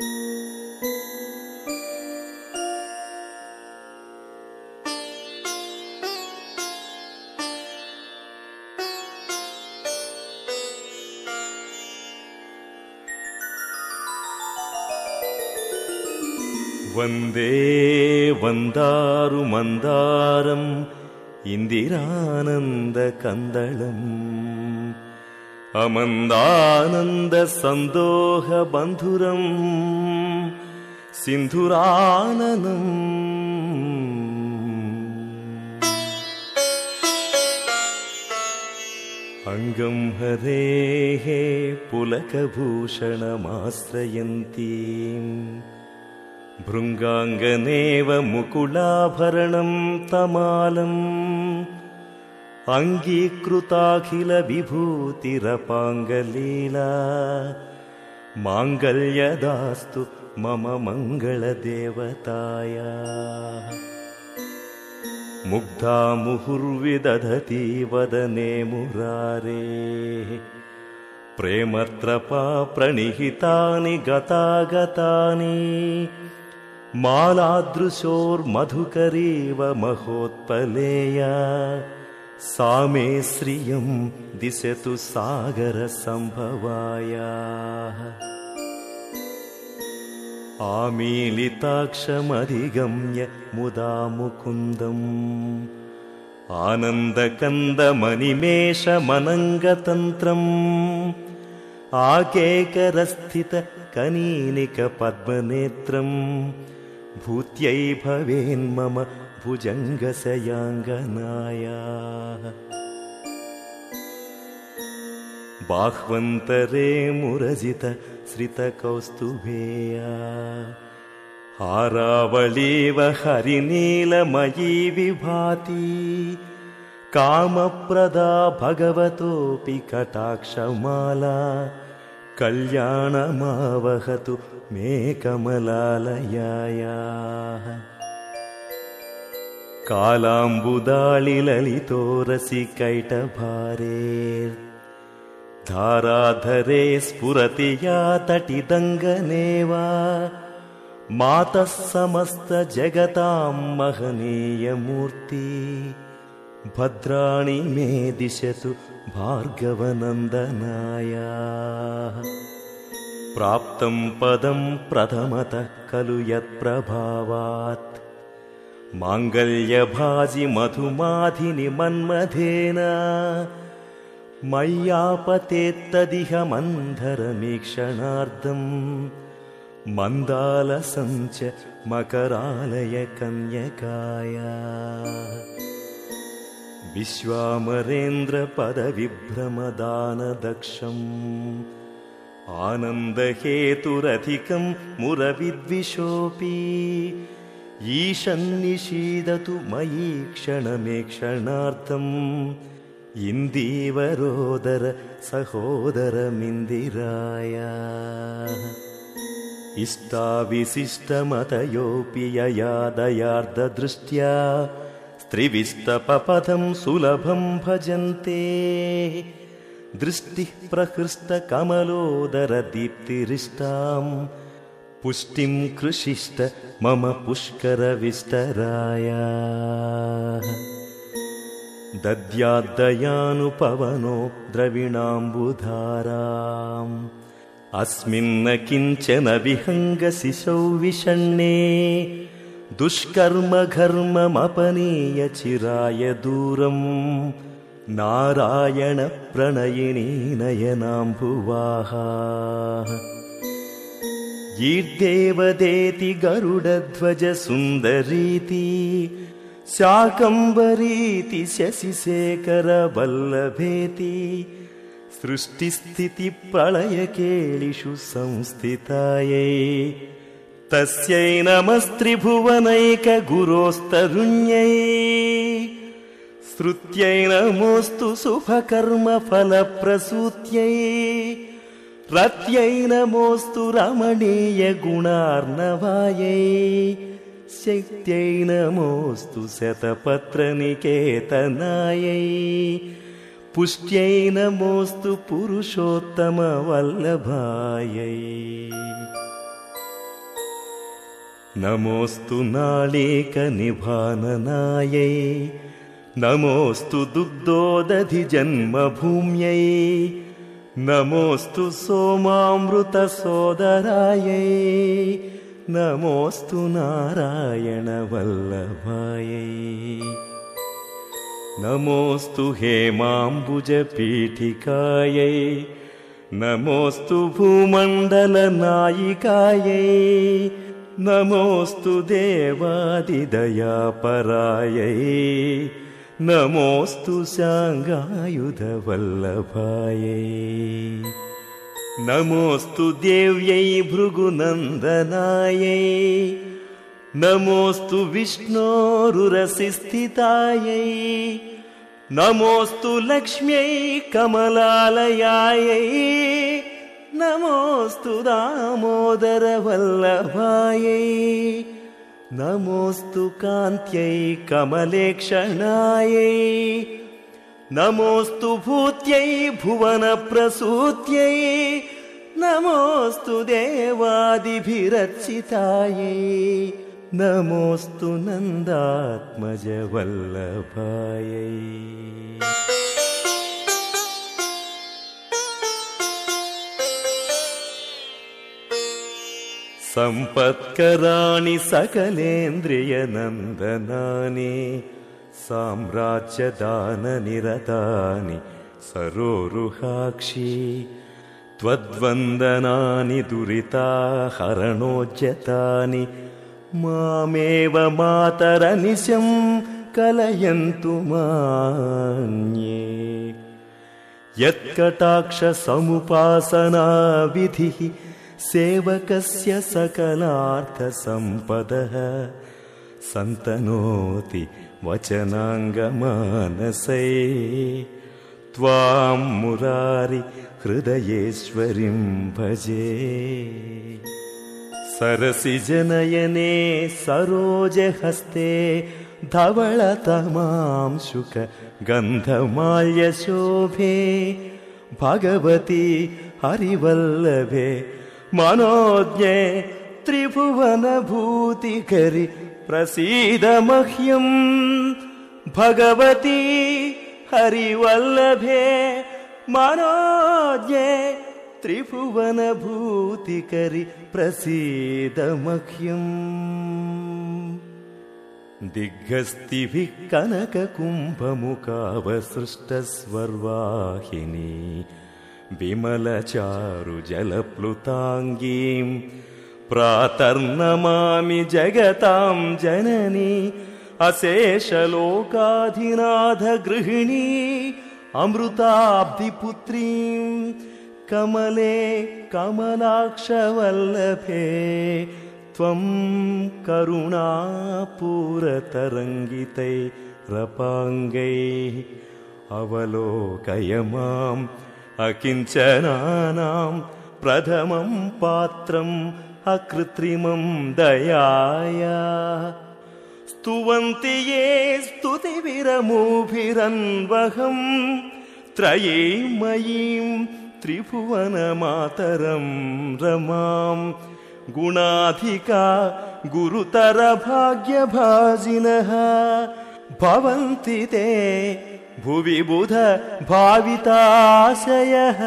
வந்தே வந்தாரு மந்தாரம் இந்திரானந்த கந்தளம். अमन्दानन्दसन्दोहबन्धुरम् सिन्धुराननम्। अङ्गम् हरेः पुलकभूषणमाश्रयन्ती भृङ्गाङ्गनेव मुकुलाभरणम् तमालम् अङ्गीकृताखिलविभूतिरपाङ्गलीला। माङ्गल्यदास्तु मम मङ्गलदेवताया। मुग्धा मुहुर्विदधति वदने मुरारे। प्रेमत्रपा प्रणिहितानि गतागतानि। मालादृशोर्मधुकरीव महोत्पलेया सा मे श्रियम् दिशतु सागरसम्भवाया। आमीलिताक्षमधिगम्य मुदा मुकुन्दम् आनन्दकन्दमनिमेषमनङ्गतन्त्रम् आकेकरस्थितकनीनिकपद्मनेत्रम् भूत्यै भवेन्मम भुजङ्गसयाङ्गनाया। बाह्वन्तरे मुरजित श्रितकौस्तुभेया। हारावलीव हरिनीलमयी विभाति। कामप्रदा भगवतोऽपि कटाक्षमाला। कल्याणमावहतु मे कमलालयाया कालाम्बुदालिललितोरसि कैटभारे धाराधरे स्फुरति या तटिदङ्गनेवा। मातः समस्तजगताम् महनीयमूर्ति। भद्राणि मे दिशतु भार्गवनन्दनाया। प्राप्तम् पदम् प्रथमतः खलु यत्प्रभावात् माङ्गल्यभाजि मधुमाधिनि मन्मथेन। मय्यापतेत्तदिह मन्धरमीक्षणार्धम् मन्दालसञ्च मकरालय कन्यकाया विश्वामरेन्द्रपदविभ्रमदानदक्षम् आनन्दहेतुरधिकम् मुरविद्विषोऽपि ईशन्निषीदतु मयि क्षणमेक्षणार्थम् इन्दीवरोदर सहोदरमिन्दिराया। इष्टाविशिष्टमतयोऽपि ययादयार्धदृष्ट्या स्त्रिविष्टपपथम् सुलभम् भजन्ते। दृष्टिः प्रहृष्टकमलोदरदीप्तिरिष्टाम् पुष्टिम् कृषिष्ट मम पुष्करविष्टराया दद्याद्दयानुपवनो द्रविणाम्बुधाराम्। अस्मिन्न किञ्चन विहङ्गशिशौ विषण्णे दुष्कर्म घर्ममपनीय चिराय दूरम्। नारायणप्रणयिनी नयनाम्बुवाहा यीर्देवदेति गरुडध्वज सुन्दरीति शाकम्बरीति शशिशेखरवल्लभेति सृष्टिस्थितिप्रलयकेलिषु संस्थितायै तस्यै नमस्त्रिभुवनैकगुरोस्तरुण्यै श्रुत्यै नमोऽस्तु शुभकर्मफलप्रसूत्यै रत्यै नमोऽस्तु रमणीयगुणार्णवायै शक्त्यै नमोऽस्तु शतपत्रनिकेतनायै। पुष्ट्यै नमोऽस्तु पुरुषोत्तमवल्लभायै। नमोऽस्तु नाळेकनिभाननायै नमोऽस्तु दुग्धोदधिजन्मभूम्यै नमोऽस्तु सोमामृतसोदरायै नमोऽस्तु नारायणवल्लभायै। नमोऽस्तु हेमाम्बुजपीठिकायै नमोऽस्तु भूमण्डलनायिकायै नमोऽस्तु देवादिदयापरायै नमोऽस्तु साङ्गायुधवल्लभायै नमोऽस्तु देव्यै भृगुनन्दनायै। नमोऽस्तु विष्णोरुरसिस्थितायै। नमोऽस्तु लक्ष्म्यै कमलालयायै। नमोऽस्तु दामोदरवल्लभायै नमोऽस्तु कान्त्यै कमलेक्षणायै। नमोऽस्तु भूत्यै भुवनप्रसूत्यै। नमोऽस्तु देवादिभिरर्चितायै। नमोऽस्तु नन्दात्मजवल्लभायै सम्पत्कराणि सकलेन्द्रियनन्दनानि साम्राज्यदाननिरतानि सरोरुहाक्षी त्वद्वन्दनानि दुरिताहरणोज्यतानि मामेव मातरनिशं कलयन्तु मान्ये। यत्कटाक्षसमुपासनाविधिः सेवकस्य सकलार्थसम्पदः। सन्तनोति वचनाङ्गमानसै। त्वां मुरारि हृदयेश्वरीं भजे। सरसिजनयने सरोजहस्ते धवळतमां शुक गन्धमाल्यशोभे। भगवती हरिवल्लभे मनोज्ञे त्रिभुवनभूतिकरि प्रसीद मह्यम् भगवती हरिवल्लभे मनोज्ञे त्रिभुवनभूतिकरि प्रसीद मह्यम् दिग्गस्तिभिः कनककुम्भमुकावसृष्टस्वर्वाहिनी विमलचारुजलप्लुताङ्गीम् प्रातर्नमामि जगतां जननी अशेषलोकाधिनाथगृहिणी अमृताब्धिपुत्रीं कमले कमलाक्षवल्लभे त्वं करुणापूरतरङ्गितै रपाङ्गैः अवलोकय माम् अकिञ्चनानां प्रथमं पात्रम् अकृत्रिमं दयाया। स्तुवन्ति ये स्तुतिविरमूभिरन्वहम् त्रयीमयीं त्रिभुवनमातरं रमां गुणाधिका गुरुतरभाग्यभाजिनः भवन्ति ते भुवि बुध भाविताशयः।